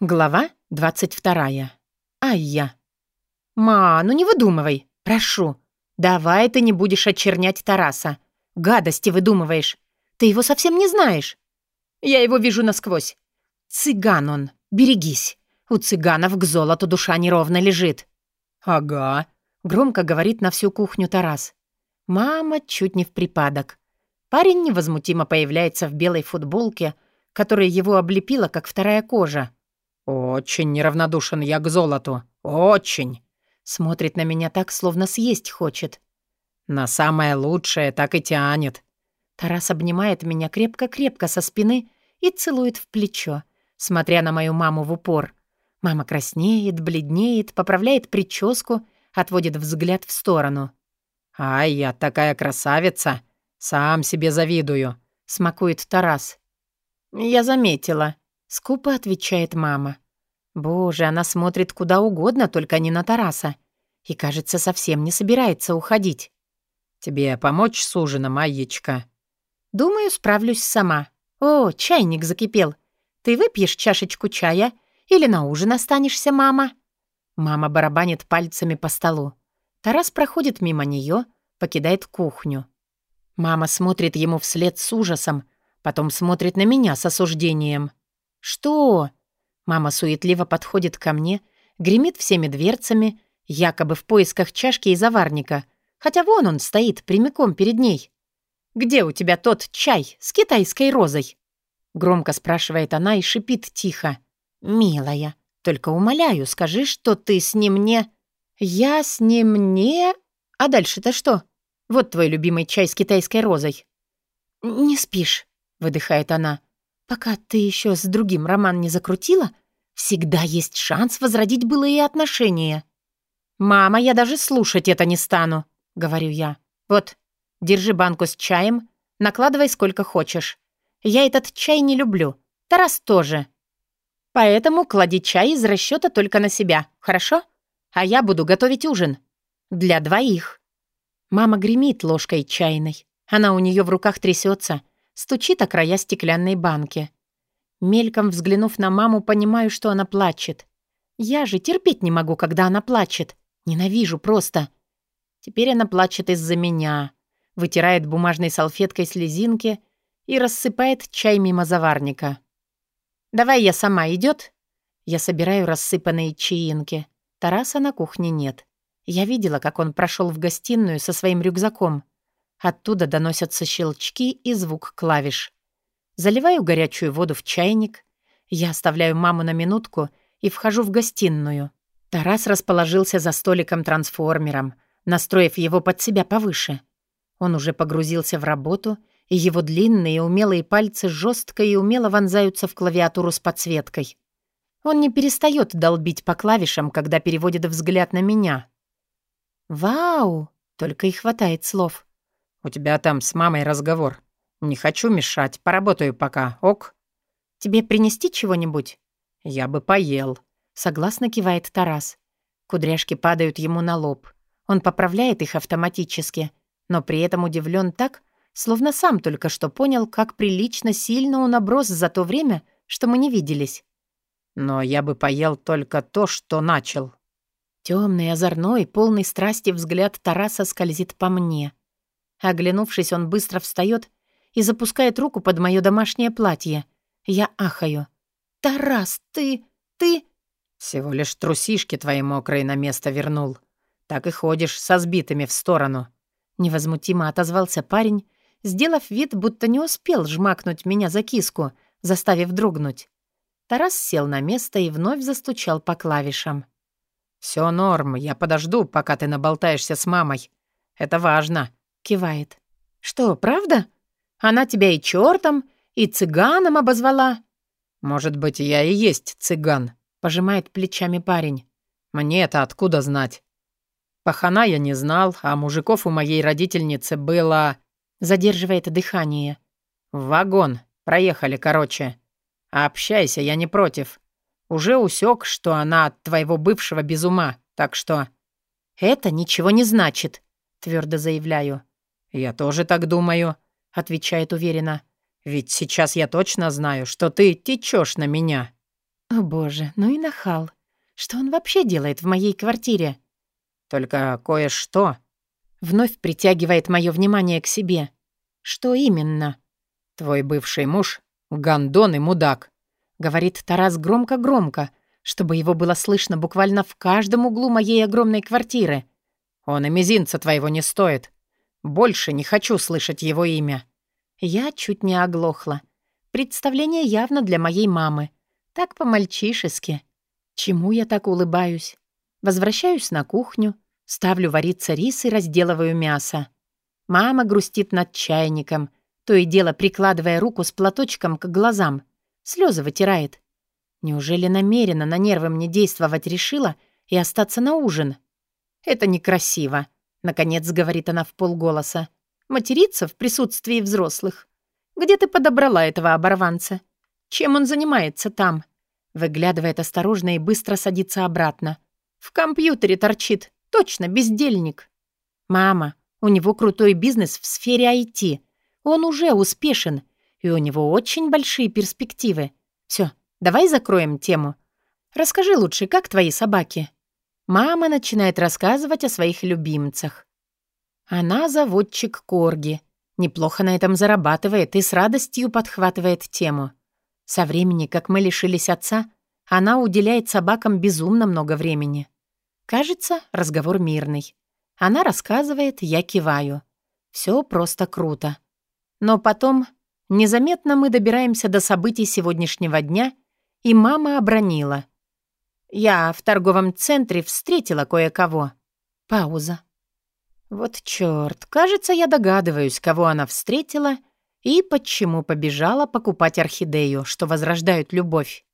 Глава 22. Ай-я. «Ма, ну не выдумывай, прошу. Давай ты не будешь очернять Тараса. Гадости выдумываешь. Ты его совсем не знаешь. Я его вижу насквозь. Цыган он, берегись. У цыганов к золоту душа неровно лежит». «Ага», — громко говорит на всю кухню Тарас. Мама чуть не в припадок. Парень невозмутимо появляется в белой футболке, которая его облепила, как вторая кожа. «Очень неравнодушен я к золоту. Очень!» Смотрит на меня так, словно съесть хочет. «На самое лучшее так и тянет». Тарас обнимает меня крепко-крепко со спины и целует в плечо, смотря на мою маму в упор. Мама краснеет, бледнеет, поправляет прическу, отводит взгляд в сторону. «Ай, я такая красавица! Сам себе завидую!» — смакует Тарас. «Я заметила», Скупо отвечает мама. Боже, она смотрит куда угодно, только не на Тараса. И, кажется, совсем не собирается уходить. «Тебе помочь с ужином, Айечка?» «Думаю, справлюсь сама. О, чайник закипел. Ты выпьешь чашечку чая или на ужин останешься, мама?» Мама барабанит пальцами по столу. Тарас проходит мимо нее, покидает кухню. Мама смотрит ему вслед с ужасом, потом смотрит на меня с осуждением. «Что?» Мама суетливо подходит ко мне, гремит всеми дверцами, якобы в поисках чашки и заварника, хотя вон он стоит прямиком перед ней. «Где у тебя тот чай с китайской розой?» Громко спрашивает она и шипит тихо. «Милая, только умоляю, скажи, что ты с ним не...» «Я с ним не...» «А дальше-то что? Вот твой любимый чай с китайской розой». «Не спишь», — выдыхает она. Пока ты еще с другим роман не закрутила, всегда есть шанс возродить былые отношения. «Мама, я даже слушать это не стану», — говорю я. «Вот, держи банку с чаем, накладывай сколько хочешь. Я этот чай не люблю, Тарас тоже. Поэтому клади чай из расчета только на себя, хорошо? А я буду готовить ужин. Для двоих». Мама гремит ложкой чайной. Она у нее в руках трясется — стучит о края стеклянной банки. Мельком взглянув на маму, понимаю, что она плачет. Я же терпеть не могу, когда она плачет. Ненавижу просто. Теперь она плачет из-за меня. Вытирает бумажной салфеткой слезинки и рассыпает чай мимо заварника. «Давай я сама, идет? Я собираю рассыпанные чаинки. Тараса на кухне нет. Я видела, как он прошел в гостиную со своим рюкзаком — Оттуда доносятся щелчки и звук клавиш. Заливаю горячую воду в чайник. Я оставляю маму на минутку и вхожу в гостиную. Тарас расположился за столиком-трансформером, настроив его под себя повыше. Он уже погрузился в работу, и его длинные умелые пальцы жестко и умело вонзаются в клавиатуру с подсветкой. Он не перестает долбить по клавишам, когда переводит взгляд на меня. «Вау!» — только и хватает слов. «У тебя там с мамой разговор. Не хочу мешать, поработаю пока, ок?» «Тебе принести чего-нибудь?» «Я бы поел», — согласно кивает Тарас. Кудряшки падают ему на лоб. Он поправляет их автоматически, но при этом удивлен так, словно сам только что понял, как прилично сильно он оброс за то время, что мы не виделись. «Но я бы поел только то, что начал». Темный, озорной, полный страсти взгляд Тараса скользит по мне — Оглянувшись, он быстро встает и запускает руку под мое домашнее платье. Я ахаю. «Тарас, ты... ты...» «Всего лишь трусишки твои мокрые на место вернул. Так и ходишь со сбитыми в сторону». Невозмутимо отозвался парень, сделав вид, будто не успел жмакнуть меня за киску, заставив дрогнуть. Тарас сел на место и вновь застучал по клавишам. «Всё норм, я подожду, пока ты наболтаешься с мамой. Это важно. Кивает. «Что, правда? Она тебя и чёртом, и цыганом обозвала?» «Может быть, я и есть цыган», — пожимает плечами парень. «Мне это откуда знать?» Пахана я не знал, а мужиков у моей родительницы было... Задерживает дыхание. В вагон. Проехали, короче. Общайся, я не против. Уже усек, что она от твоего бывшего без ума, так что... Это ничего не значит, твердо заявляю. «Я тоже так думаю», — отвечает уверенно. «Ведь сейчас я точно знаю, что ты течешь на меня». О боже, ну и нахал. Что он вообще делает в моей квартире? Только кое-что. Вновь притягивает мое внимание к себе. Что именно? Твой бывший муж — гондон и мудак. Говорит Тарас громко-громко, чтобы его было слышно буквально в каждом углу моей огромной квартиры. Он и мизинца твоего не стоит. Больше не хочу слышать его имя. Я чуть не оглохла. Представление явно для моей мамы. Так по-мальчишески. Чему я так улыбаюсь? Возвращаюсь на кухню, ставлю вариться рис и разделываю мясо. Мама грустит над чайником, то и дело прикладывая руку с платочком к глазам. Слезы вытирает. Неужели намеренно на нервы мне действовать решила и остаться на ужин? Это некрасиво, наконец говорит она в полголоса. Материться в присутствии взрослых. Где ты подобрала этого оборванца? Чем он занимается там? Выглядывает осторожно и быстро садится обратно. В компьютере торчит. Точно, бездельник. Мама, у него крутой бизнес в сфере IT. Он уже успешен, и у него очень большие перспективы. Все, давай закроем тему. Расскажи лучше, как твои собаки? Мама начинает рассказывать о своих любимцах. Она заводчик корги. Неплохо на этом зарабатывает и с радостью подхватывает тему. Со времени, как мы лишились отца, она уделяет собакам безумно много времени. Кажется, разговор мирный. Она рассказывает, я киваю. Все просто круто. Но потом незаметно мы добираемся до событий сегодняшнего дня, и мама обронила. Я в торговом центре встретила кое-кого. Пауза. Вот чёрт, кажется, я догадываюсь, кого она встретила и почему побежала покупать орхидею, что возрождают любовь.